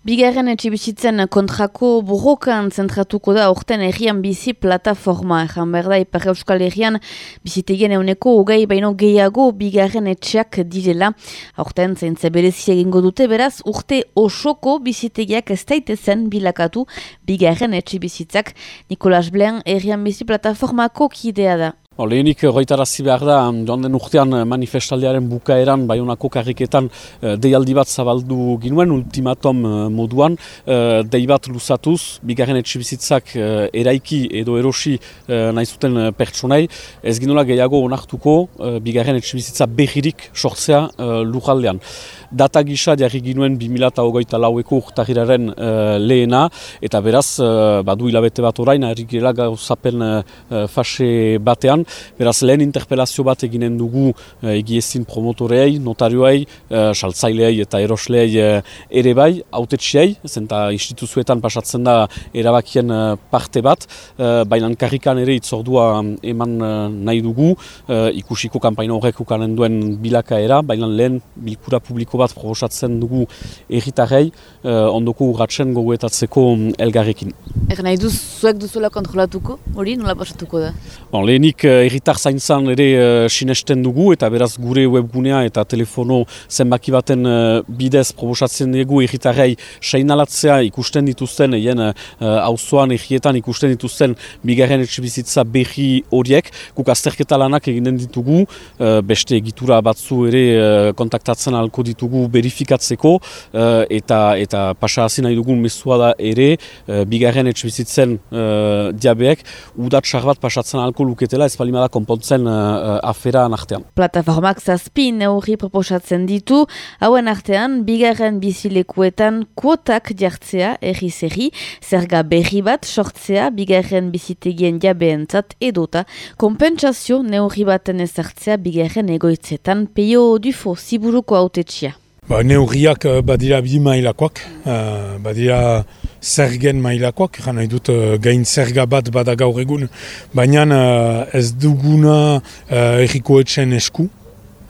Bigarren etxibizitzen kontrako burrokan zentratuko da orten errian bizi plataforma. Ejan behar da, Ipar Euskal Herrian bizitegien euneko hogei baino gehiago bigarren etxeak direla. Horten zeintze berezi egingo dute beraz, urte osoko bizitegiak ez daitezen bilakatu bigarren etxibizitzak. Nikolas Blean errian bizi plataformako kidea da. O, lehenik goitarazi behar da, joan den urtean eh, manifestaldiaren bukaeran, baionako karriketan eh, deialdi bat zabaldu ginuen, ultimatom eh, moduan, dei bat luzatuz, bigarren etxibizitzak eraiki edo erosi nahi zuten pertsonai, ez ginola gehiago onartuko bigarren etxibizitza behirik sortzea lujaldean. Data gisa jarri ginuen 2008 laueko urtahiraren lehena, eta beraz, badu hilabete bat orain, harri gira gauzapen fase batean, Beraz, lehen interpelazio bat eginen dugu e, egiezin promotoreei, notarioei, e, saltzaileei eta erosleei e, ere bai, autetxiei, zenta instituzuetan pasatzen da erabakien parte bat, e, baina karrikan ere itzordua eman nahi dugu, ikusiko kampaino horrek ukanen duen bilakaera, baina lehen bilkura publiko bat proposatzen dugu erritarrei, ondoko urratzen goguetatzeko elgarrekin. Er nahi duz, zuek duzuela kontrolatuko, hori nola pasatuko da? Bon, lehenik erritar zaintzan ere uh, sinesten dugu eta beraz gure webgunea eta telefono zenbaki baten uh, bidez probosatzen dugu erritarrei seinalatzea ikusten dituzten eien hauzoan uh, errietan ikusten dituzten bigarren etxibizitza berri horiek. Guk azterketa lanak eginen ditugu beste egitura batzu ere kontaktatzen alko ditugu verifikatzeko eta eta pasa hasi nahi dugun mezua da ere bigarren etxibizitzen diabeek udatsar bat pasatzen alko luketela ez balimada konpontzen uh, afera artean. Plataformak zazpi neurri proposatzen ditu, hauen artean, bigarren bizilekuetan kuotak jartzea erri zerri, zerga berri bat sortzea bigarren bizitegien jabeentzat edota, kompensazio neurri baten ezartzea bigarren egoitzetan peio dufo ziburuko autetxia. Ba, neurriak badira bi mailakoak, uh, badira zergen mailakoak, nahi dut uh, gain zerga bat bada egun, baina uh, ez duguna uh, errikoetxen esku,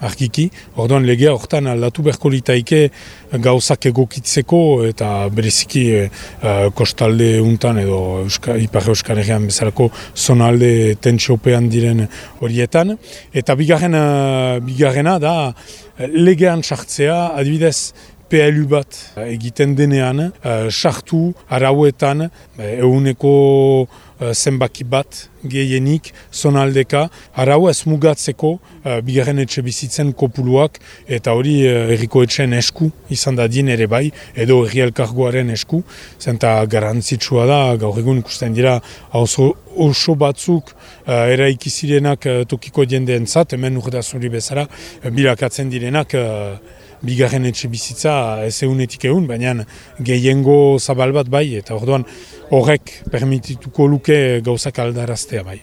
argiki, orduan legea hortan aldatu berko litaike gauzak egokitzeko eta bereziki uh, kostalde untan edo Euska, Ipar Euskal Herrian bezalako zonalde tentsiopean diren horietan. Eta bigarren, uh, bigarrena da legean sartzea, adibidez, PLU bat egiten denean, uh, sartu arauetan eguneko uh, zenbaki bat gehienik zonaldeka. Arau ez mugatzeko uh, bigarren etxe bizitzen kopuluak eta hori uh, erriko etxen esku izan da din ere bai edo erri elkargoaren esku. Zenta garantzitsua da gaur egun ikusten dira oso, oso batzuk uh, eraiki zirenak uh, tokiko jendeen zat, hemen urdazuri bezala uh, bilakatzen direnak bigarren etxe bizitza ez egunetik egun, baina gehiengo zabal bat bai, eta orduan horrek permitituko luke gauzak aldaraztea bai.